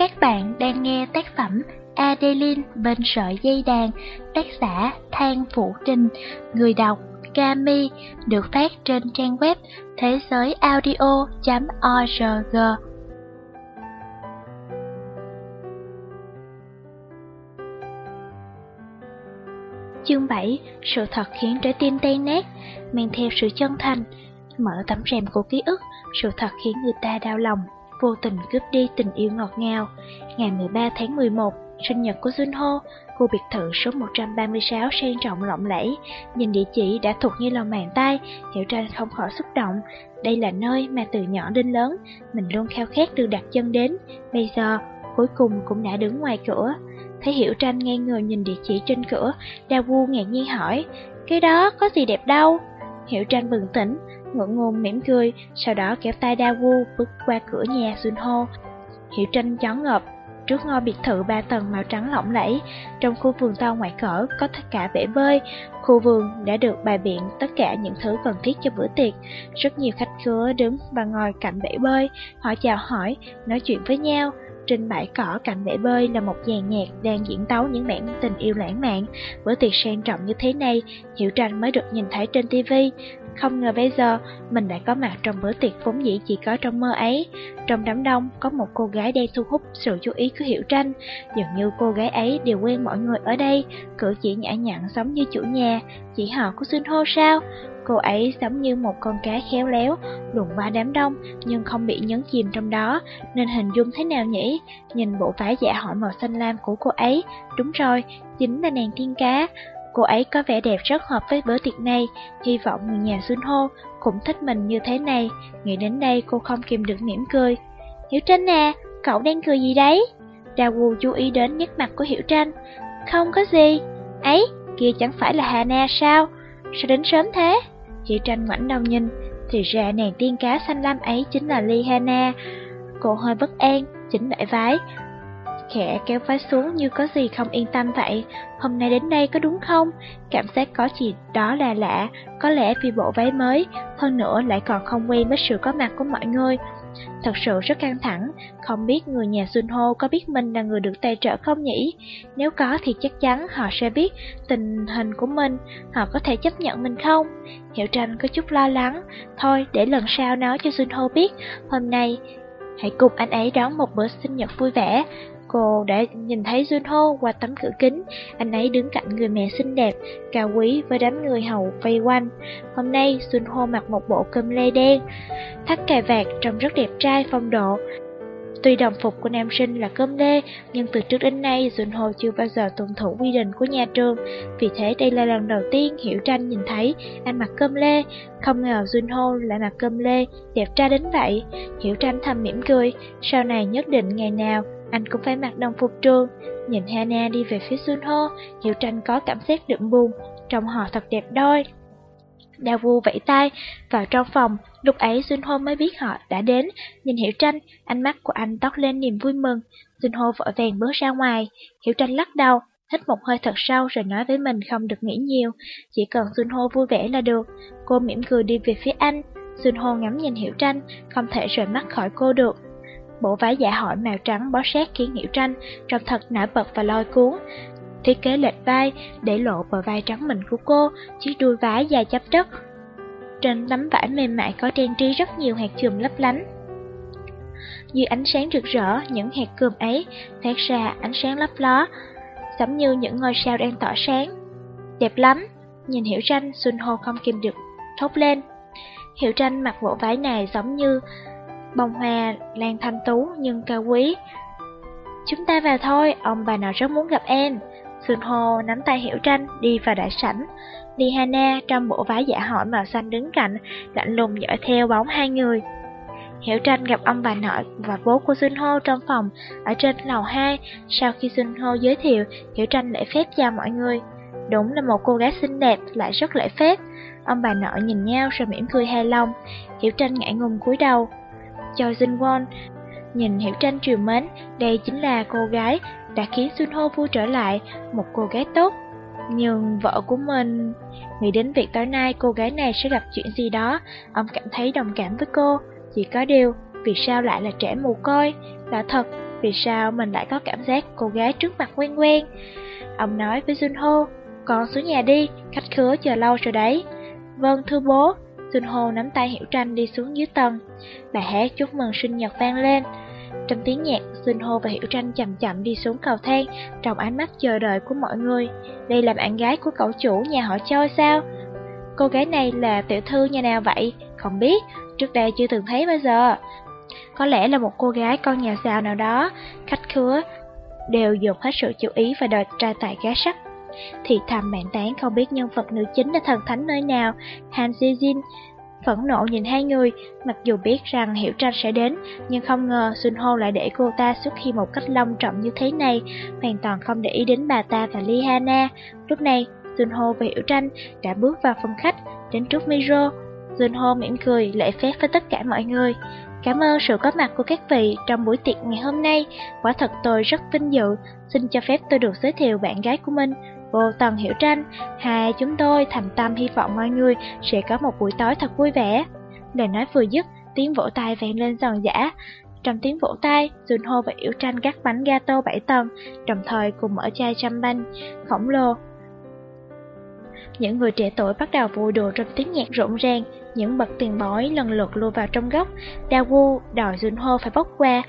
Các bạn đang nghe tác phẩm Adeline bên sợi dây đàn, tác giả Thang Phủ Trình, người đọc Kami, được phát trên trang web thế giới audio.org. Chương 7 Sự thật khiến trái tim tan nát, mang theo sự chân thành, mở tấm rèm của ký ức, sự thật khiến người ta đau lòng, vô tình cướp đi tình yêu ngọt ngào. Ngày 13 tháng 11, sinh nhật của Junho, khu biệt thự số 136 sang trọng lộng lẫy. Nhìn địa chỉ đã thuộc như lòng bàn tay, Hiểu Tranh không khỏi xúc động. Đây là nơi mà từ nhỏ đến lớn, mình luôn khao khát được đặt chân đến. Bây giờ, cuối cùng cũng đã đứng ngoài cửa. Thấy Hiểu Tranh ngay người nhìn địa chỉ trên cửa, Da Vu ngạc nhiên hỏi, cái đó có gì đẹp đâu? Hiểu Tranh bừng tỉnh, ngượng ngùng mỉm cười, sau đó kéo tay Đa bước qua cửa nhà Junho. Hiểu Tranh chón ngợp, trước ngôi biệt thự ba tầng màu trắng lộng lẫy, trong khu vườn to ngoại cỡ có tất cả bể bơi, khu vườn đã được bài biện tất cả những thứ cần thiết cho bữa tiệc. Rất nhiều khách khứa đứng và ngồi cạnh bể bơi, họ chào hỏi, nói chuyện với nhau. Trên bãi cỏ cạnh bể bơi là một dàn nhạc đang diễn tấu những bản tình yêu lãng mạn. Bữa tiệc sang trọng như thế này, Hiểu Tranh mới được nhìn thấy trên TV. Không ngờ bây giờ mình đã có mặt trong bữa tiệc vốn dĩ chỉ có trong mơ ấy. Trong đám đông có một cô gái đang thu hút sự chú ý của Hiểu Tranh. Dường như cô gái ấy đều quen mọi người ở đây, cử chỉ nhã nhặn giống như chủ nhà, chỉ họ của Xuân Hô sao? Cô ấy giống như một con cá khéo léo, luồn qua đám đông nhưng không bị nhấn chìm trong đó, nên hình dung thế nào nhỉ? Nhìn bộ váy dạ hội màu xanh lam của cô ấy, đúng rồi, chính là nàng tiên cá. Cô ấy có vẻ đẹp rất hợp với bữa tiệc này, hy vọng người nhà Xuân Hô cũng thích mình như thế này. Nghĩ đến đây cô không kìm được mỉm cười. Hiểu Tranh à, cậu đang cười gì đấy? Đào Wu chú ý đến nét mặt của Hiểu Tranh. Không có gì. Ấy, kia chẳng phải là Hà Na sao? Sao đến sớm thế? Hiểu Tranh ngoảnh đầu nhìn, thì ra nàng tiên cá xanh lam ấy chính là Ly Hana. Cô hơi bất an, chỉnh lại vái khẽ kéo váy xuống như có gì không yên tâm vậy. Hôm nay đến đây có đúng không? Cảm giác có gì đó là lạ, có lẽ vì bộ váy mới, hơn nữa lại còn không quen với sự có mặt của mọi người. Thật sự rất căng thẳng, không biết người nhà Xuân Hô có biết mình là người được tài trợ không nhỉ? Nếu có thì chắc chắn họ sẽ biết tình hình của mình, họ có thể chấp nhận mình không? hiệu Tranh có chút lo lắng, thôi để lần sau nói cho Xuân Hô biết, hôm nay hãy cùng anh ấy đón một bữa sinh nhật vui vẻ. Cô đã nhìn thấy Junho qua tấm cửa kính, anh ấy đứng cạnh người mẹ xinh đẹp, cao quý với đám người hầu vây quanh. Hôm nay Junho mặc một bộ cơm lê đen, thắt cài vạt trông rất đẹp trai phong độ. Tuy đồng phục của nam sinh là cơm lê, nhưng từ trước đến nay Junho chưa bao giờ tuân thủ quy định của nhà trường. Vì thế đây là lần đầu tiên Hiểu Tranh nhìn thấy anh mặc cơm lê. Không ngờ Junho lại mặc cơm lê, đẹp trai đến vậy. Hiểu Tranh thầm mỉm cười, sau này nhất định ngày nào anh cũng phải mặc đồng phục trường. Nhìn Hana đi về phía Sunho Hiểu Tranh có cảm giác đượm buồn, trông họ thật đẹp đôi. Đào vu vẫy tay vào trong phòng, lúc ấy Sunho mới biết họ đã đến. Nhìn Hiểu Tranh, ánh mắt của anh toát lên niềm vui mừng. Sunho vội vàng bước ra ngoài, Hiểu Tranh lắc đầu, hít một hơi thật sâu rồi nói với mình không được nghĩ nhiều, chỉ cần Sunho vui vẻ là được. Cô mỉm cười đi về phía anh, Sunho ngắm nhìn Hiểu Tranh, không thể rời mắt khỏi cô được. Bộ váy dạ hội màu trắng bó sát khiến Hiểu Tranh trông thật nổi bật và lôi cuốn. Thiết kế lệch vai để lộ bờ vai trắng mịn của cô, chiếc đuôi váy dài chắp đất. Trên tấm vải mềm mại có trang trí rất nhiều hạt chùm lấp lánh. Dưới ánh sáng rực rỡ, những hạt cườm ấy phát ra ánh sáng lấp ló, giống như những ngôi sao đang tỏa sáng. Đẹp lắm, nhìn Hiểu Tranh, Xuân Hồ không kìm được thốt lên. Hiểu Tranh mặc bộ váy này giống như bông hoa lan thanh tú nhưng cao quý. Chúng ta vào thôi, ông bà nào rất muốn gặp em. Xuân Hồ nắm tay Hiểu Tranh đi vào đại sảnh. Lihana trong bộ váy dạ hội màu xanh đứng cạnh, lạnh lùng dõi theo bóng hai người. Hiểu Tranh gặp ông bà nội và bố của Xuân Hô trong phòng ở trên lầu 2. Sau khi Xuân Hô giới thiệu, Hiểu Tranh lễ phép chào mọi người. Đúng là một cô gái xinh đẹp, lại rất lễ phép. Ông bà nội nhìn nhau rồi mỉm cười hài lòng. Hiểu Tranh ngại ngùng cúi đầu. Choi Jin Won nhìn Hiểu Tranh triều mến, đây chính là cô gái đã khiến Sun Ho vui trở lại, một cô gái tốt. Nhưng vợ của mình... Nghĩ đến việc tối nay cô gái này sẽ gặp chuyện gì đó, ông cảm thấy đồng cảm với cô. Chỉ có điều, vì sao lại là trẻ mù côi? Là thật, vì sao mình lại có cảm giác cô gái trước mặt quen quen. Ông nói với Junho, con xuống nhà đi, khách khứa chờ lâu rồi đấy. Vâng thưa bố, Junho nắm tay Hiểu Tranh đi xuống dưới tầng. Bài hát chúc mừng sinh nhật vang lên. Trong tiếng nhạc, Junho và Hiểu Tranh chậm chậm đi xuống cầu thang, trong ánh mắt chờ đợi của mọi người. Đây là bạn gái của cậu chủ nhà họ Choi sao? Cô gái này là tiểu thư nhà nào vậy? Không biết, trước đây chưa từng thấy bao giờ. Có lẽ là một cô gái con nhà giàu nào đó, khách khứa, đều dùng hết sự chú ý và đợi trai tài gái sắc. Thì thầm bạn tán không biết nhân vật nữ chính là thần thánh nơi nào, Han Ji-jin phẫn nộ nhìn hai người, mặc dù biết rằng Hiểu Tranh sẽ đến, nhưng không ngờ Xuân Hô lại để cô ta xuất hiện một cách long trọng như thế này, hoàn toàn không để ý đến bà ta và Lee Hana. Lúc này, Xuân Hô và Hiểu Tranh đã bước vào phòng khách, đến trước Miro. Xuân Hô mỉm cười, lễ phép với tất cả mọi người. Cảm ơn sự có mặt của các vị trong buổi tiệc ngày hôm nay. Quả thật tôi rất vinh dự. Xin cho phép tôi được giới thiệu bạn gái của mình, vô Tần Hiểu Tranh. Hai chúng tôi thầm tâm hy vọng mọi người sẽ có một buổi tối thật vui vẻ. Lời nói vừa dứt, tiếng vỗ tay vang lên giòn giã. Trong tiếng vỗ tay, Junho và Hiểu Tranh gắt bánh gato 7 tầng, đồng thời cùng mở chai champagne khổng lồ những người trẻ tuổi bắt đầu vui đùa trong tiếng nhạc rộn ràng, những bậc tiền bối lần lượt lùa vào trong góc. Daewoo đòi Junho phải bốc qua.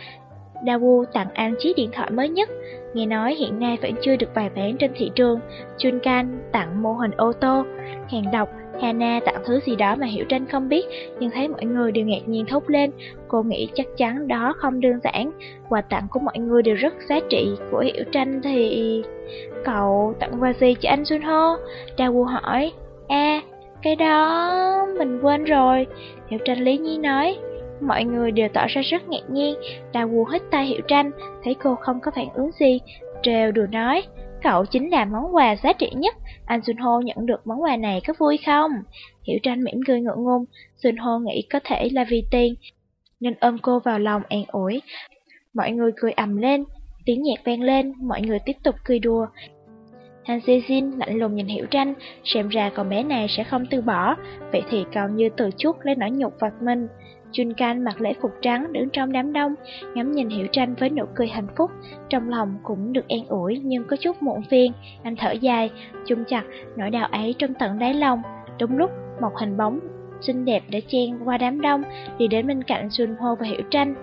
Vu tặng An chiếc điện thoại mới nhất, nghe nói hiện nay vẫn chưa được bày bán trên thị trường. Junkan tặng mô hình ô tô, hàng độc Hana tặng thứ gì đó mà Hiểu Tranh không biết, nhưng thấy mọi người đều ngạc nhiên thốt lên. Cô nghĩ chắc chắn đó không đơn giản. Quà tặng của mọi người đều rất giá trị, của Hiểu Tranh thì... Cậu tặng quà gì cho anh Sunho? Dawu hỏi. a cái đó... mình quên rồi. Hiểu Tranh lý nhi nói. Mọi người đều tỏ ra rất ngạc nhiên. đào Dawu hít tay Hiểu Tranh, thấy cô không có phản ứng gì. trêu đùa nói. Cậu chính là món quà giá trị nhất, anh Junho nhận được món quà này có vui không? Hiểu tranh mỉm cười ngượng ngùng, Junho nghĩ có thể là vì tiền, nên ôm cô vào lòng an ủi. Mọi người cười ầm lên, tiếng nhạc vang lên, mọi người tiếp tục cười đùa. Han Sejin lạnh lùng nhìn Hiểu Tranh, xem ra con bé này sẽ không từ bỏ, vậy thì cậu như từ chút lấy nỗi nhục vật mình. Junkan mặc lễ phục trắng đứng trong đám đông, ngắm nhìn Hiểu Tranh với nụ cười hạnh phúc, trong lòng cũng được an ủi nhưng có chút muộn phiền, anh thở dài, chung chặt nỗi đau ấy trong tận đáy lòng. Đúng lúc, một hình bóng xinh đẹp đã chen qua đám đông, đi đến bên cạnh Junho và Hiểu Tranh.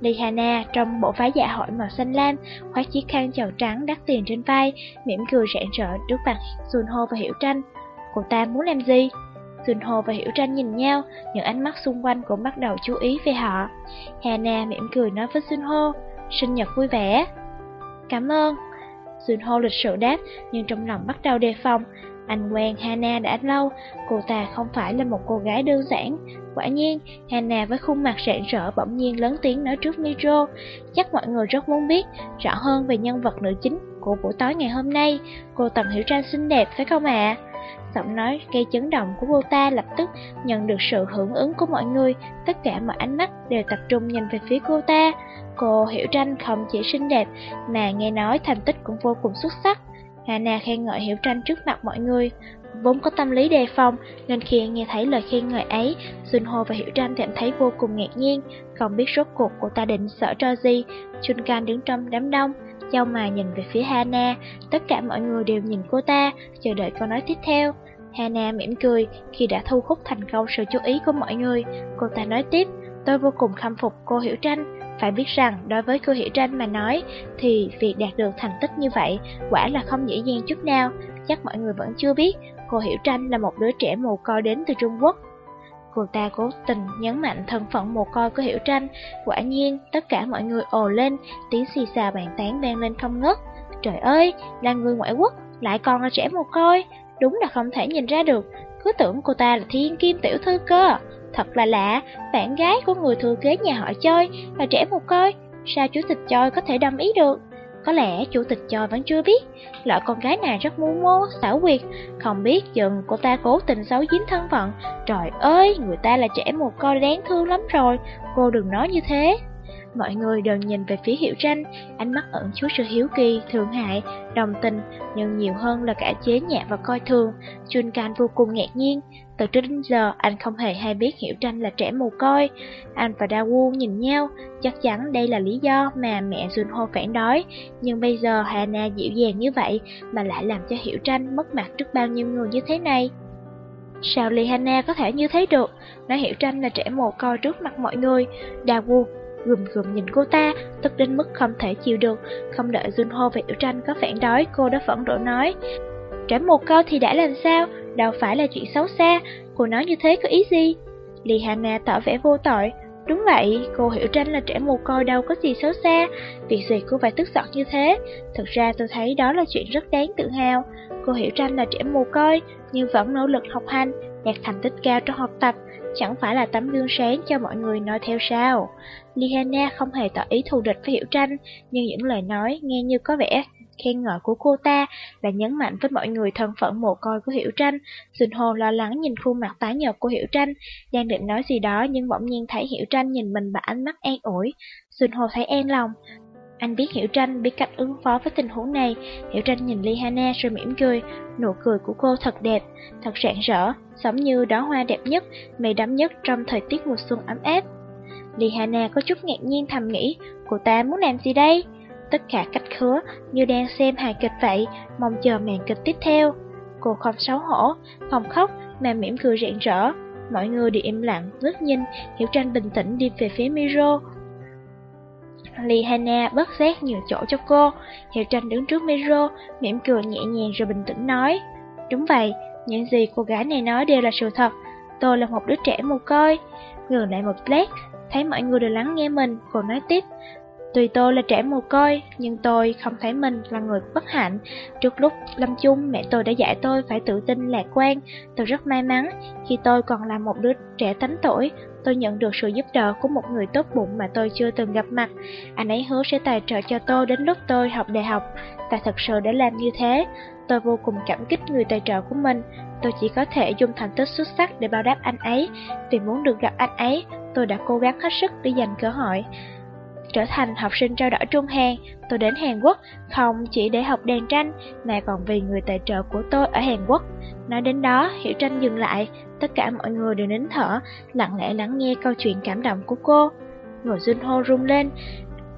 Lee Hana trong bộ váy dạ hội màu xanh lam, khoác chiếc khăn chầu trắng đắt tiền trên vai, mỉm cười rạng rỡ trước mặt Junho và Hiểu Tranh. Cô ta muốn làm gì? Xuân Hồ và Hiểu Tranh nhìn nhau, những ánh mắt xung quanh cũng bắt đầu chú ý về họ. Hana mỉm cười nói với Xuân Hồ, sinh nhật vui vẻ. Cảm ơn. Xuân Hồ lịch sự đáp, nhưng trong lòng bắt đầu đề phòng. Anh quen Hana đã lâu, cô ta không phải là một cô gái đơn giản. Quả nhiên, Hana với khuôn mặt rạng rỡ bỗng nhiên lớn tiếng nói trước Miro. Chắc mọi người rất muốn biết rõ hơn về nhân vật nữ chính của buổi tối ngày hôm nay. Cô Tần Hiểu Tranh xinh đẹp phải không ạ? À? Giọng nói gây chấn động của cô ta lập tức nhận được sự hưởng ứng của mọi người, tất cả mọi ánh mắt đều tập trung nhìn về phía cô ta. Cô Hiểu Tranh không chỉ xinh đẹp mà nghe nói thành tích cũng vô cùng xuất sắc. Hana khen ngợi Hiểu Tranh trước mặt mọi người, vốn có tâm lý đề phòng nên khi nghe thấy lời khen ngợi ấy, Junho và Hiểu Tranh cảm thấy vô cùng ngạc nhiên, không biết rốt cuộc cô ta định sợ cho gì. Chunkan đứng trong đám đông, Châu mà nhìn về phía Hana, tất cả mọi người đều nhìn cô ta, chờ đợi câu nói tiếp theo. Hana mỉm cười khi đã thu hút thành công sự chú ý của mọi người. Cô ta nói tiếp, tôi vô cùng khâm phục cô Hiểu Tranh. Phải biết rằng, đối với cô Hiểu Tranh mà nói, thì việc đạt được thành tích như vậy quả là không dễ dàng chút nào. Chắc mọi người vẫn chưa biết, cô Hiểu Tranh là một đứa trẻ mồ côi đến từ Trung Quốc. Cô ta cố tình nhấn mạnh thân phận mồ côi của Hiểu Tranh. Quả nhiên, tất cả mọi người ồ lên, tiếng xì xào bàn tán vang lên không ngớt. Trời ơi, là người ngoại quốc, lại còn là trẻ mồ côi, đúng là không thể nhìn ra được. Cứ tưởng cô ta là thiên kim tiểu thư cơ. Thật là lạ, bạn gái của người thừa kế nhà họ chơi là trẻ mồ côi, sao chủ tịch chơi có thể đâm ý được? Có lẽ chủ tịch Choi vẫn chưa biết Loại con gái này rất mưu mô, xảo quyệt Không biết chừng cô ta cố tình xấu giếm thân phận Trời ơi, người ta là trẻ một coi đáng thương lắm rồi Cô đừng nói như thế mọi người đều nhìn về phía Hiểu Tranh, ánh mắt ẩn chứa sự hiếu kỳ, thương hại, đồng tình, nhưng nhiều hơn là cả chế nhạo và coi thường. Chun Can vô cùng ngạc nhiên, từ trước đến giờ anh không hề hay biết Hiểu Tranh là trẻ mồ côi. Anh và Daewoo nhìn nhau, chắc chắn đây là lý do mà mẹ Junho phản đối, nhưng bây giờ Hana dịu dàng như vậy mà lại làm cho Hiểu Tranh mất mặt trước bao nhiêu người như thế này. Sao Lee Hana có thể như thế được? Nó hiểu tranh là trẻ mồ côi trước mặt mọi người. Đa Wu gùm gùm nhìn cô ta, tức đến mức không thể chịu được. Không đợi Junho và hiểu tranh có phản đối, cô đã phẫn nộ nói. Trẻ mồ côi thì đã làm sao? Đâu phải là chuyện xấu xa. Cô nói như thế có ý gì? Lì Hana tỏ vẻ vô tội. Đúng vậy, cô hiểu tranh là trẻ mồ côi đâu có gì xấu xa, việc gì cô phải tức giận như thế. Thực ra tôi thấy đó là chuyện rất đáng tự hào. Cô hiểu tranh là trẻ mồ côi, nhưng vẫn nỗ lực học hành, đạt thành tích cao trong học tập, chẳng phải là tấm gương sáng cho mọi người nói theo sao. Liana không hề tỏ ý thù địch với Hiểu Tranh, nhưng những lời nói nghe như có vẻ khen ngợi của cô ta là nhấn mạnh với mọi người thân phận mồ côi của Hiểu Tranh. Junho lo lắng nhìn khuôn mặt tái nhợt của Hiểu Tranh, đang định nói gì đó nhưng bỗng nhiên thấy Hiểu Tranh nhìn mình bằng ánh mắt an ủi. Junho thấy an lòng, anh biết Hiểu Tranh biết cách ứng phó với tình huống này. Hiểu Tranh nhìn Lihana rồi mỉm cười. Nụ cười của cô thật đẹp, thật rạng rỡ, giống như đóa hoa đẹp nhất, mây đắm nhất trong thời tiết mùa xuân ấm áp. Lihana có chút ngạc nhiên thầm nghĩ, cô ta muốn làm gì đây? Tất cả cách khứa như đang xem hài kịch vậy, mong chờ màn kịch tiếp theo. Cô không xấu hổ, không khóc mà mỉm cười rạng rỡ. Mọi người đều im lặng, ngước nhìn, Hiểu Tranh bình tĩnh đi về phía Miro, Lihana bất giác nhường chỗ cho cô. Hiểu tranh đứng trước Miro, mỉm cười nhẹ nhàng rồi bình tĩnh nói. Đúng vậy, những gì cô gái này nói đều là sự thật. Tôi là một đứa trẻ mồ côi. Ngừng lại một lát, thấy mọi người đều lắng nghe mình, cô nói tiếp. Tùy tôi là trẻ mồ côi, nhưng tôi không thấy mình là người bất hạnh. Trước lúc lâm chung, mẹ tôi đã dạy tôi phải tự tin lạc quan. Tôi rất may mắn, khi tôi còn là một đứa trẻ tánh tuổi, tôi nhận được sự giúp đỡ của một người tốt bụng mà tôi chưa từng gặp mặt. Anh ấy hứa sẽ tài trợ cho tôi đến lúc tôi học đại học. Và thật sự đã làm như thế. Tôi vô cùng cảm kích người tài trợ của mình. Tôi chỉ có thể dùng thành tích xuất sắc để báo đáp anh ấy. Vì muốn được gặp anh ấy, tôi đã cố gắng hết sức để giành cơ hội. Trở thành học sinh trao đổi Trung Hàn, tôi đến Hàn Quốc không chỉ để học đàn tranh mà còn vì người tài trợ của tôi ở Hàn Quốc. Nói đến đó, Hiểu Tranh dừng lại, tất cả mọi người đều nín thở, lặng lẽ lắng nghe câu chuyện cảm động của cô. Người Junho rung lên,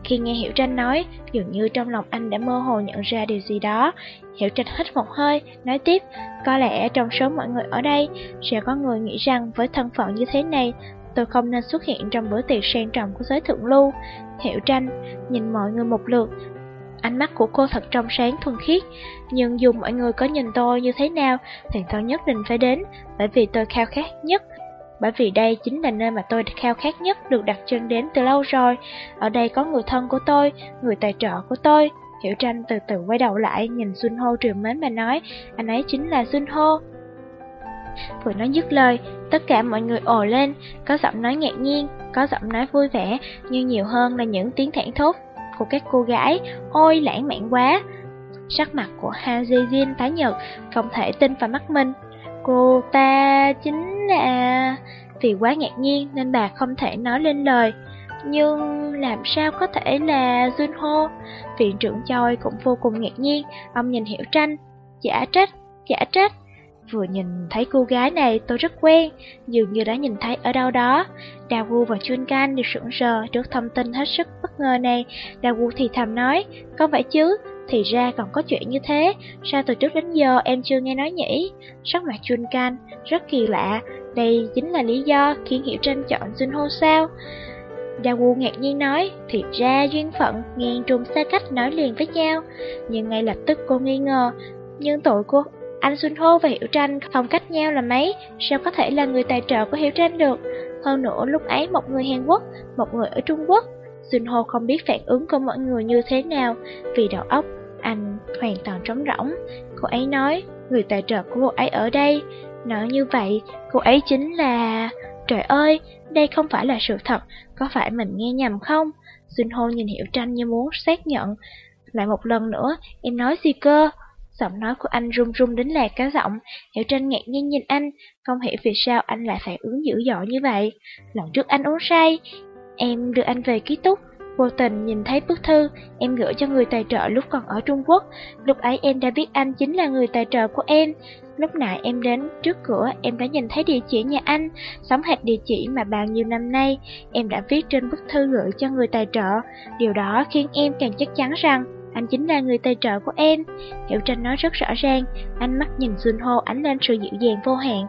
khi nghe Hiểu Tranh nói, dường như trong lòng anh đã mơ hồ nhận ra điều gì đó. Hiểu Tranh hít một hơi, nói tiếp, có lẽ trong số mọi người ở đây, sẽ có người nghĩ rằng với thân phận như thế này, tôi không nên xuất hiện trong bữa tiệc sang trọng của giới thượng lưu. Hiểu tranh, nhìn mọi người một lượt, ánh mắt của cô thật trong sáng thuần khiết. Nhưng dù mọi người có nhìn tôi như thế nào, thì tôi nhất định phải đến, bởi vì tôi khao khát nhất. Bởi vì đây chính là nơi mà tôi khao khát nhất được đặt chân đến từ lâu rồi. Ở đây có người thân của tôi, người tài trợ của tôi. Hiểu tranh từ từ quay đầu lại, nhìn Xuân Hô trường mến mà nói, anh ấy chính là Xuân Hô. Vừa nói dứt lời, tất cả mọi người ồ lên, có giọng nói ngạc nhiên, có giọng nói vui vẻ, nhưng nhiều hơn là những tiếng thảng thốt của các cô gái, ôi lãng mạn quá. Sắc mặt của Ha Jin tái nhợt, không thể tin vào mắt mình. Cô ta chính là... Vì quá ngạc nhiên nên bà không thể nói lên lời. Nhưng làm sao có thể là Junho? Viện trưởng Choi cũng vô cùng ngạc nhiên, ông nhìn Hiểu Tranh. Giả trách, giả trách. Vừa nhìn thấy cô gái này tôi rất quen, dường như đã nhìn thấy ở đâu đó. Đào Gu và Chun Can đều sững sờ trước thông tin hết sức bất ngờ này. Đào Gu thì thầm nói, có phải chứ, thì ra còn có chuyện như thế, sao từ trước đến giờ em chưa nghe nói nhỉ? Sắc mặt Chun Can rất kỳ lạ, đây chính là lý do khiến Hiểu Tranh chọn Jun Ho sao? Dawu ngạc nhiên nói, thì ra duyên phận, nghiêng trùng xa cách nói liền với nhau. Nhưng ngay lập tức cô nghi ngờ, nhưng tội cô anh Xuân Hô và Hiểu Tranh không cách nhau là mấy, sao có thể là người tài trợ của Hiểu Tranh được? Hơn nữa lúc ấy một người Hàn Quốc, một người ở Trung Quốc. Xuân Hô không biết phản ứng của mọi người như thế nào, vì đầu óc anh hoàn toàn trống rỗng. Cô ấy nói, người tài trợ của cô ấy ở đây. Nói như vậy, cô ấy chính là... Trời ơi, đây không phải là sự thật, có phải mình nghe nhầm không? Xuân Hô nhìn Hiểu Tranh như muốn xác nhận. Lại một lần nữa, em nói gì cơ? Giọng nói của anh run run đến lạc cá giọng, Hiểu Tranh ngạc nhiên nhìn anh, không hiểu vì sao anh lại phản ứng dữ dội như vậy. Lần trước anh uống say, em đưa anh về ký túc, Vô tình nhìn thấy bức thư em gửi cho người tài trợ lúc còn ở Trung Quốc. Lúc ấy em đã biết anh chính là người tài trợ của em. Lúc nãy em đến trước cửa em đã nhìn thấy địa chỉ nhà anh, sống hệt địa chỉ mà bao nhiêu năm nay em đã viết trên bức thư gửi cho người tài trợ. Điều đó khiến em càng chắc chắn rằng anh chính là người tài trợ của em. Hiểu Tranh nói rất rõ ràng, ánh mắt nhìn Junho ánh lên sự dịu dàng vô hạn.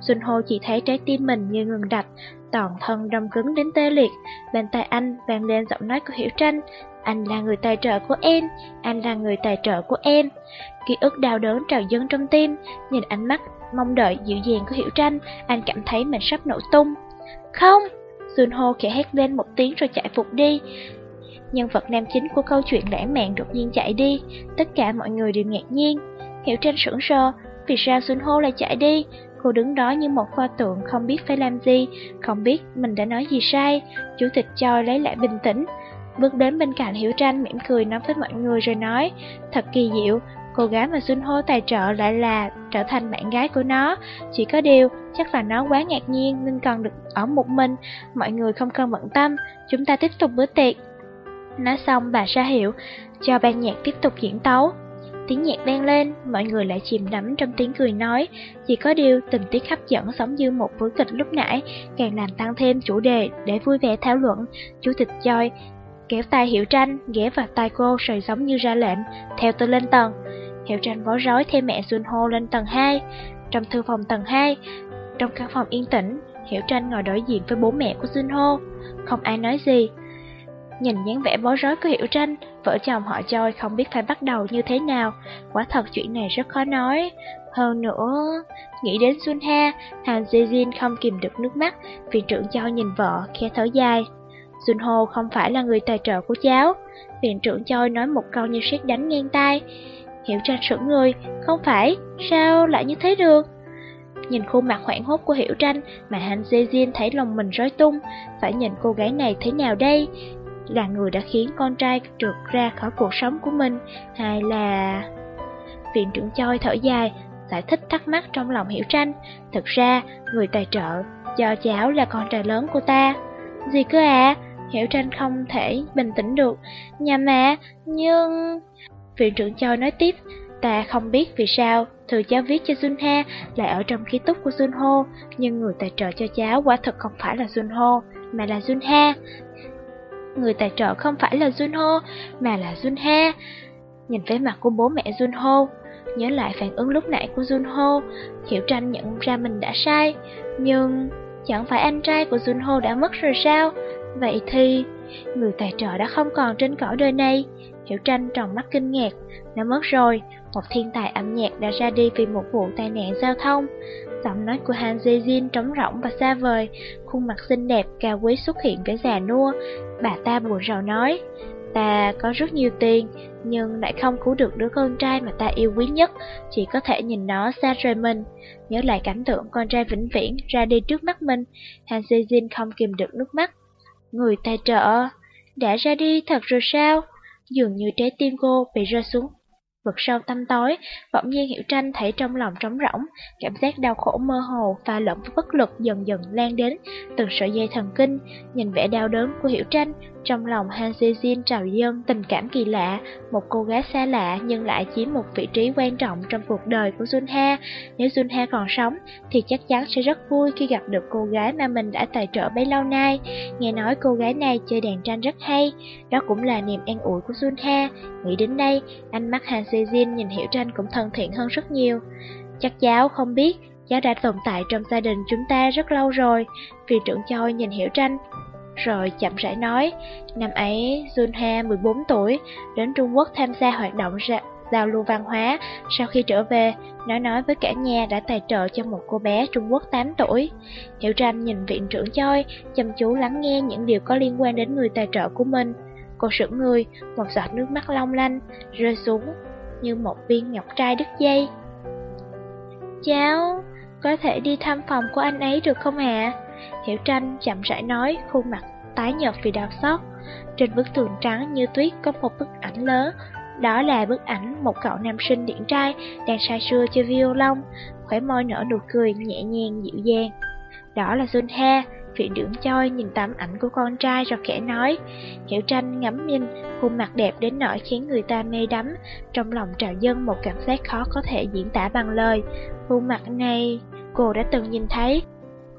Junho chỉ thấy trái tim mình như ngừng đập, toàn thân đông cứng đến tê liệt. Bên tai anh vang lên giọng nói của Hiểu Tranh, anh là người tài trợ của em, anh là người tài trợ của em. Ký ức đau đớn trào dâng trong tim, nhìn ánh mắt mong đợi dịu dàng của Hiểu Tranh, anh cảm thấy mình sắp nổ tung. Không! Junho khẽ hét lên một tiếng rồi chạy phục đi. Nhân vật nam chính của câu chuyện lãng mạn đột nhiên chạy đi, tất cả mọi người đều ngạc nhiên. Hiểu Tranh sững sờ, vì sao xuân hô lại chạy đi? Cô đứng đó như một pho tượng không biết phải làm gì, không biết mình đã nói gì sai. Chủ tịch Choi lấy lại bình tĩnh, bước đến bên cạnh Hiểu Tranh mỉm cười nói với mọi người rồi nói, thật kỳ diệu, cô gái mà xuân hô tài trợ lại là trở thành bạn gái của nó. Chỉ có điều, chắc là nó quá ngạc nhiên nên cần được ở một mình, mọi người không cần bận tâm, chúng ta tiếp tục bữa tiệc. Nói xong bà ra hiệu, cho ban nhạc tiếp tục diễn tấu. Tiếng nhạc đang lên, mọi người lại chìm đắm trong tiếng cười nói. Chỉ có điều tình tiết hấp dẫn giống như một vở kịch lúc nãy, càng làm tăng thêm chủ đề để vui vẻ thảo luận. Chủ tịch Joy kéo tay Hiểu Tranh, ghé vào tay cô rồi giống như ra lệnh, theo tôi lên tầng. Hiểu Tranh bó rối theo mẹ Xuân Hô lên tầng 2. Trong thư phòng tầng 2, trong căn phòng yên tĩnh, Hiểu Tranh ngồi đối diện với bố mẹ của Xuân Hô. Không ai nói gì, Nhìn dáng vẻ bối rối của Hiểu Tranh, vợ chồng họ Choi không biết phải bắt đầu như thế nào. Quả thật chuyện này rất khó nói. Hơn nữa, nghĩ đến Sun Ha, Han Jin không kìm được nước mắt, viện trưởng Choi nhìn vợ, khe thở dài. Sun Ho không phải là người tài trợ của cháu. Viện trưởng Choi nói một câu như sét đánh ngang tai. Hiểu Tranh sững người, không phải, sao lại như thế được? Nhìn khuôn mặt hoảng hốt của Hiểu Tranh mà Han Jin thấy lòng mình rối tung, phải nhìn cô gái này thế nào đây? Là người đã khiến con trai trượt ra khỏi cuộc sống của mình, hay là... Viện trưởng Choi thở dài, giải thích thắc mắc trong lòng Hiểu Tranh. Thực ra, người tài trợ cho cháu là con trai lớn của ta. Gì cơ à? Hiểu Tranh không thể bình tĩnh được. Nhà mà, nhưng... Viện trưởng Choi nói tiếp, ta không biết vì sao thư cháu viết cho Junha lại ở trong ký túc của Junho, nhưng người tài trợ cho cháu quả thật không phải là Junho, mà là Junha. Người tài trợ không phải là Junho, mà là Junha. Nhìn vẻ mặt của bố mẹ Junho, nhớ lại phản ứng lúc nãy của Junho, Hiểu Tranh nhận ra mình đã sai. Nhưng chẳng phải anh trai của Junho đã mất rồi sao? Vậy thì người tài trợ đã không còn trên cõi đời này. Hiểu Tranh tròn mắt kinh ngạc, nó mất rồi, một thiên tài âm nhạc đã ra đi vì một vụ tai nạn giao thông. Giọng nói của Han Jae-jin trống rỗng và xa vời, khuôn mặt xinh đẹp cao quý xuất hiện vẻ già nua. Bà ta buồn rầu nói, ta có rất nhiều tiền, nhưng lại không cứu được đứa con trai mà ta yêu quý nhất, chỉ có thể nhìn nó xa rời mình. Nhớ lại cảnh tượng con trai vĩnh viễn ra đi trước mắt mình, Han Jae-jin không kìm được nước mắt. Người tài trợ, đã ra đi thật rồi sao? Dường như trái tim cô bị rơi xuống vực sâu tâm tối, bỗng nhiên Hiểu Tranh thấy trong lòng trống rỗng, cảm giác đau khổ mơ hồ pha lẫn với bất lực dần dần lan đến từng sợi dây thần kinh. Nhìn vẻ đau đớn của Hiểu Tranh, trong lòng Han Sejin trào dâng tình cảm kỳ lạ, một cô gái xa lạ nhưng lại chiếm một vị trí quan trọng trong cuộc đời của Junha. Nếu Junha còn sống thì chắc chắn sẽ rất vui khi gặp được cô gái mà mình đã tài trợ bấy lâu nay. Nghe nói cô gái này chơi đàn tranh rất hay, đó cũng là niềm an ủi của Junha. Nghĩ đến đây, ánh mắt Han Sejin nhìn Hiểu Tranh cũng thân thiện hơn rất nhiều. Chắc cháu không biết, cháu đã tồn tại trong gia đình chúng ta rất lâu rồi. Vì trưởng Choi nhìn Hiểu Tranh, rồi chậm rãi nói, năm ấy Junha 14 tuổi, đến Trung Quốc tham gia hoạt động ra, giao lưu văn hóa. Sau khi trở về, nó nói với cả nhà đã tài trợ cho một cô bé Trung Quốc 8 tuổi. Hiểu Tranh nhìn viện trưởng Choi, chăm chú lắng nghe những điều có liên quan đến người tài trợ của mình. Cô sững người, một giọt nước mắt long lanh, rơi xuống như một viên ngọc trai đứt dây. Cháu, có thể đi thăm phòng của anh ấy được không ạ? Hiểu tranh chậm rãi nói, khuôn mặt tái nhợt vì đau xót. Trên bức tường trắng như tuyết có một bức ảnh lớn, đó là bức ảnh một cậu nam sinh điển trai đang say sưa chơi violon, khóe môi nở nụ cười nhẹ nhàng dịu dàng. Đó là Junha, Viện trưởng Choi nhìn tấm ảnh của con trai rồi khẽ nói. Hiểu tranh ngắm nhìn, khuôn mặt đẹp đến nỗi khiến người ta mê đắm, trong lòng trào dâng một cảm giác khó có thể diễn tả bằng lời. Khuôn mặt này, cô đã từng nhìn thấy.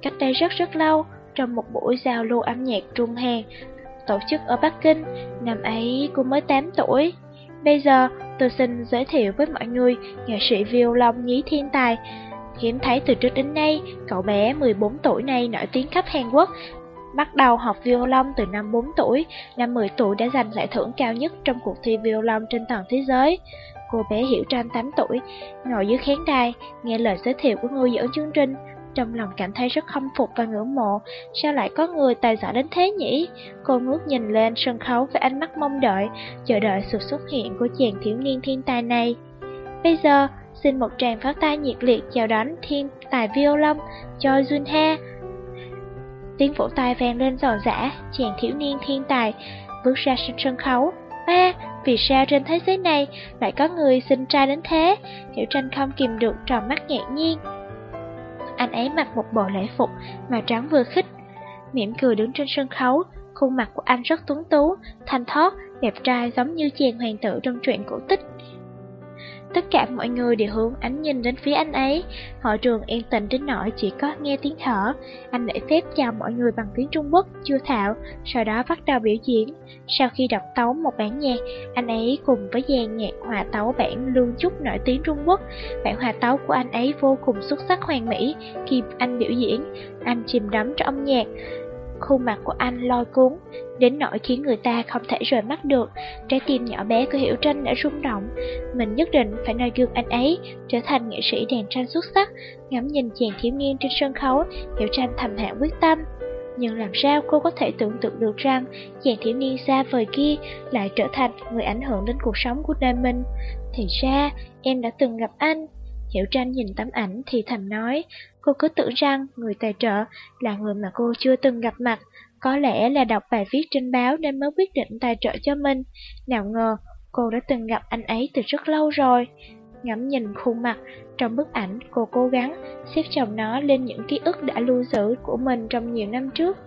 Cách đây rất rất lâu, trong một buổi giao lưu âm nhạc Trung Hàn, tổ chức ở Bắc Kinh, năm ấy cô mới 8 tuổi. Bây giờ, tôi xin giới thiệu với mọi người nghệ sĩ violon nhí thiên tài. Hiếm thấy từ trước đến nay, cậu bé 14 tuổi này nổi tiếng khắp Hàn Quốc. Bắt đầu học violon từ năm 4 tuổi, năm 10 tuổi đã giành giải thưởng cao nhất trong cuộc thi violon trên toàn thế giới. Cô bé Hiểu Tranh 8 tuổi, ngồi dưới khán đài, nghe lời giới thiệu của người dẫn chương trình, trong lòng cảm thấy rất khâm phục và ngưỡng mộ, sao lại có người tài giỏi đến thế nhỉ? Cô ngước nhìn lên sân khấu với ánh mắt mong đợi, chờ đợi sự xuất hiện của chàng thiếu niên thiên tài này. Bây giờ, xin một tràng pháo tay nhiệt liệt chào đón thiên tài violon cho Junha. Tiếng vỗ tay vang lên rộn rã, chàng thiếu niên thiên tài bước ra sân sân khấu. À, vì sao trên thế giới này lại có người sinh trai đến thế? Hiểu tranh không kìm được tròn mắt ngạc nhiên. Anh ấy mặc một bộ lễ phục màu trắng vừa khích, mỉm cười đứng trên sân khấu. Khuôn mặt của anh rất tuấn tú, thanh thoát, đẹp trai giống như chàng hoàng tử trong truyện cổ tích. Tất cả mọi người đều hướng ánh nhìn đến phía anh ấy. Hội trường yên tĩnh đến nỗi chỉ có nghe tiếng thở. Anh lễ phép chào mọi người bằng tiếng Trung Quốc, chưa thạo, sau đó bắt đầu biểu diễn. Sau khi đọc tấu một bản nhạc, anh ấy cùng với dàn nhạc hòa tấu bản lưu Trúc nổi tiếng Trung Quốc. Bản hòa tấu của anh ấy vô cùng xuất sắc hoàn mỹ khi anh biểu diễn. Anh chìm đắm trong âm nhạc khuôn mặt của anh lôi cuốn, đến nỗi khiến người ta không thể rời mắt được. Trái tim nhỏ bé của Hiểu Tranh đã rung động. Mình nhất định phải noi gương anh ấy, trở thành nghệ sĩ đèn tranh xuất sắc. Ngắm nhìn chàng thiếu niên trên sân khấu, Hiểu Tranh thầm hạ quyết tâm. Nhưng làm sao cô có thể tưởng tượng được rằng chàng thiếu niên xa vời kia lại trở thành người ảnh hưởng đến cuộc sống của đời mình? Thì ra, em đã từng gặp anh. Hiểu Tranh nhìn tấm ảnh thì thầm nói, Cô cứ tưởng rằng người tài trợ là người mà cô chưa từng gặp mặt, có lẽ là đọc bài viết trên báo nên mới quyết định tài trợ cho mình. Nào ngờ, cô đã từng gặp anh ấy từ rất lâu rồi. Ngắm nhìn khuôn mặt, trong bức ảnh cô cố gắng xếp chồng nó lên những ký ức đã lưu giữ của mình trong nhiều năm trước.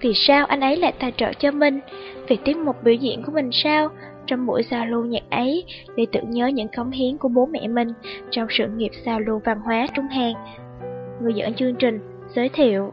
Vì sao anh ấy lại tài trợ cho mình? Vì tiết mục biểu diễn của mình sao? Trong buổi giao lưu nhạc ấy, để tưởng nhớ những cống hiến của bố mẹ mình trong sự nghiệp giao lưu văn hóa Trung Hàn. Người dẫn chương trình giới thiệu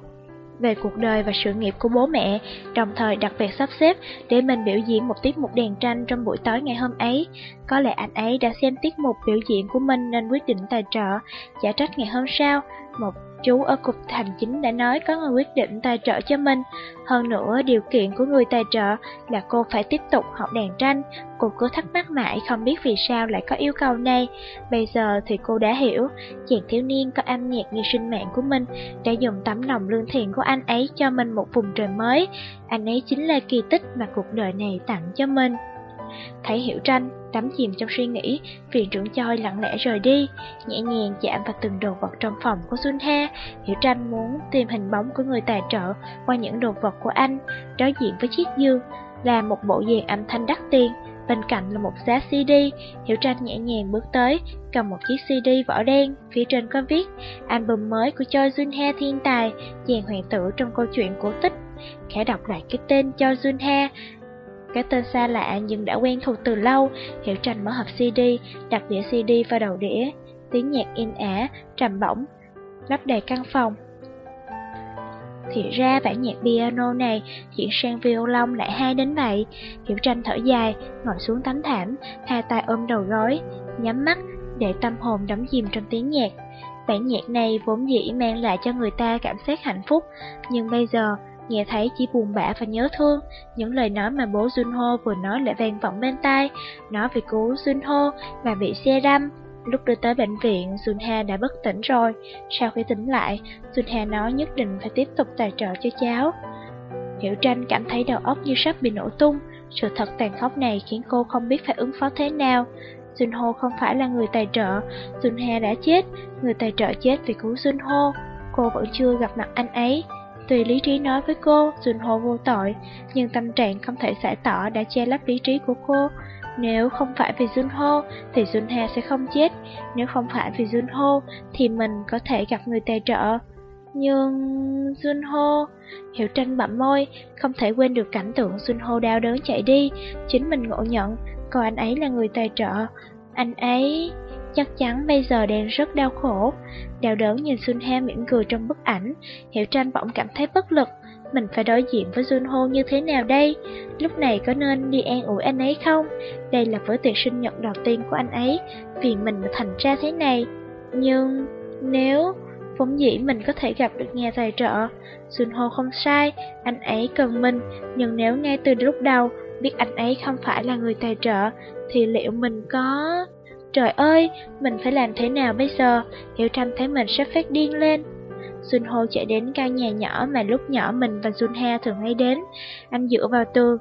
về cuộc đời và sự nghiệp của bố mẹ, đồng thời đặc biệt sắp xếp để mình biểu diễn một tiết mục đèn tranh trong buổi tối ngày hôm ấy. Có lẽ anh ấy đã xem tiết mục biểu diễn của mình nên quyết định tài trợ, trả trách ngày hôm sau. Một chú ở cục hành chính đã nói có người quyết định tài trợ cho mình. Hơn nữa, điều kiện của người tài trợ là cô phải tiếp tục học đàn tranh. Cô cứ thắc mắc mãi không biết vì sao lại có yêu cầu này. Bây giờ thì cô đã hiểu, chàng thiếu niên có âm nhạc như sinh mạng của mình đã dùng tấm lòng lương thiện của anh ấy cho mình một vùng trời mới. Anh ấy chính là kỳ tích mà cuộc đời này tặng cho mình. Thấy Hiểu Tranh đắm chìm trong suy nghĩ, viện trưởng Choi lặng lẽ rời đi, nhẹ nhàng chạm vào từng đồ vật trong phòng của Xuân Ha. Hiểu Tranh muốn tìm hình bóng của người tài trợ qua những đồ vật của anh, đối diện với chiếc dương là một bộ dàn âm thanh đắt tiền, bên cạnh là một giá CD. Hiểu Tranh nhẹ nhàng bước tới, cầm một chiếc CD vỏ đen, phía trên có viết album mới của Choi Jun Ha thiên tài, dàn hoàng tử trong câu chuyện cổ tích. Khẽ đọc lại cái tên Choi Jun Ha, cái tên xa lạ nhưng đã quen thuộc từ lâu, Hiểu Tranh mở hộp CD, đặt đĩa CD vào đầu đĩa, tiếng nhạc in ả, trầm bổng, lấp đầy căn phòng. Thì ra bản nhạc piano này chuyển sang violon lại hay đến vậy. Hiểu Tranh thở dài, ngồi xuống tấm thảm, hai tay ôm đầu gối, nhắm mắt để tâm hồn đắm chìm trong tiếng nhạc. Bản nhạc này vốn dĩ mang lại cho người ta cảm giác hạnh phúc, nhưng bây giờ nghe thấy chỉ buồn bã và nhớ thương. Những lời nói mà bố Junho vừa nói lại vang vọng bên tai, nói về cứu Junho và bị xe đâm. Lúc đưa tới bệnh viện, Junha đã bất tỉnh rồi. Sau khi tỉnh lại, Junha nói nhất định phải tiếp tục tài trợ cho cháu. Hiểu tranh cảm thấy đầu óc như sắp bị nổ tung. Sự thật tàn khốc này khiến cô không biết phải ứng phó thế nào. Junho không phải là người tài trợ, Junha đã chết, người tài trợ chết vì cứu Junho. Cô vẫn chưa gặp mặt anh ấy. Tuy lý trí nói với cô Junho vô tội, nhưng tâm trạng không thể giải tỏ đã che lấp lý trí của cô. Nếu không phải vì Junho thì Junha sẽ không chết, nếu không phải vì Junho thì mình có thể gặp người tài trợ. Nhưng... Junho... Hiểu tranh bậm môi, không thể quên được cảnh tượng Junho đau đớn chạy đi. Chính mình ngộ nhận, còn anh ấy là người tài trợ. Anh ấy... Chắc chắn bây giờ đang rất đau khổ. Đau đớn nhìn Sun Ha mỉm cười trong bức ảnh, Hiểu tranh bỗng cảm thấy bất lực. Mình phải đối diện với Junho như thế nào đây? Lúc này có nên đi an ủi anh ấy không? Đây là bữa tiệc sinh nhật đầu tiên của anh ấy, vì mình mà thành ra thế này. Nhưng nếu vốn dĩ mình có thể gặp được nhà tài trợ, Junho không sai, anh ấy cần mình, nhưng nếu ngay từ lúc đầu biết anh ấy không phải là người tài trợ, thì liệu mình có... Trời ơi, mình phải làm thế nào bây giờ? Hiểu Tranh thấy mình sắp phát điên lên. Xuân Hô chạy đến căn nhà nhỏ mà lúc nhỏ mình và Xuân Ha thường hay đến. Anh dựa vào tường,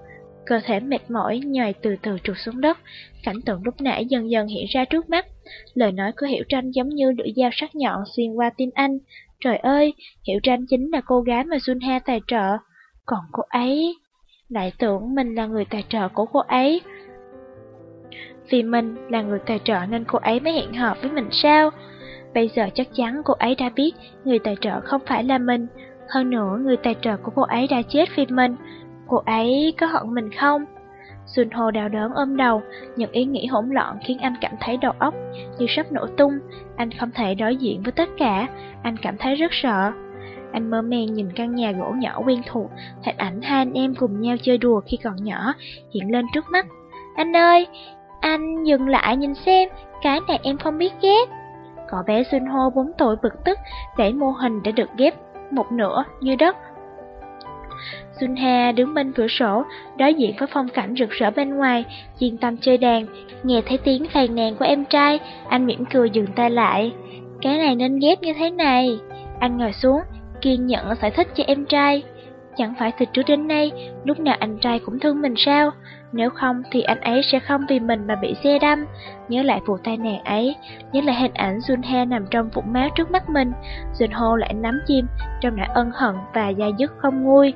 cơ thể mệt mỏi nhòi từ từ trụt xuống đất. Cảnh tượng lúc nãy dần dần hiện ra trước mắt. Lời nói của Hiểu Tranh giống như lưỡi dao sắc nhọn xuyên qua tim anh. Trời ơi, Hiểu Tranh chính là cô gái mà Xuân Ha tài trợ. Còn cô ấy... Lại tưởng mình là người tài trợ của cô ấy. Vì mình là người tài trợ nên cô ấy mới hẹn hò với mình sao? Bây giờ chắc chắn cô ấy đã biết người tài trợ không phải là mình. Hơn nữa, người tài trợ của cô ấy đã chết vì mình. Cô ấy có hận mình không? Xuân Hồ đào đớn ôm đầu, những ý nghĩ hỗn loạn khiến anh cảm thấy đầu óc như sắp nổ tung. Anh không thể đối diện với tất cả, anh cảm thấy rất sợ. Anh mơ màng nhìn căn nhà gỗ nhỏ quen thuộc, hình ảnh hai anh em cùng nhau chơi đùa khi còn nhỏ hiện lên trước mắt. Anh ơi, anh dừng lại nhìn xem, cái này em không biết ghép. Cậu bé Xuân Hô 4 tuổi bực tức vẽ mô hình đã được ghép một nửa như đất. Xuân Hà đứng bên cửa sổ, đối diện với phong cảnh rực rỡ bên ngoài, chuyên tâm chơi đàn, nghe thấy tiếng phàn nàn của em trai, anh mỉm cười dừng tay lại. Cái này nên ghép như thế này. Anh ngồi xuống, kiên nhẫn giải thích cho em trai. Chẳng phải từ trước đến nay, lúc nào anh trai cũng thương mình sao? Nếu không thì anh ấy sẽ không vì mình mà bị xe đâm. Nhớ lại vụ tai nạn ấy, nhớ lại hình ảnh Junhe nằm trong vũng máu trước mắt mình. Junho lại nắm chim trong nỗi ân hận và dai dứt không nguôi.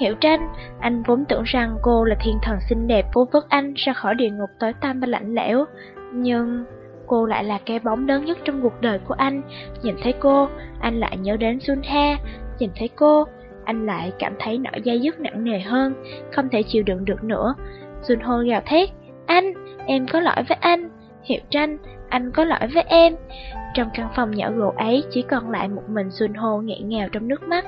Hiểu tranh, anh vốn tưởng rằng cô là thiên thần xinh đẹp vô vớt anh ra khỏi địa ngục tối tăm và lạnh lẽo. Nhưng cô lại là cái bóng lớn nhất trong cuộc đời của anh. Nhìn thấy cô, anh lại nhớ đến Junha. Nhìn thấy cô, anh lại cảm thấy nỗi dây dứt nặng nề hơn, không thể chịu đựng được nữa. Junho gào thét, anh, em có lỗi với anh, Hiệu tranh, anh có lỗi với em. Trong căn phòng nhỏ gỗ ấy chỉ còn lại một mình Junho nghẹn ngào trong nước mắt.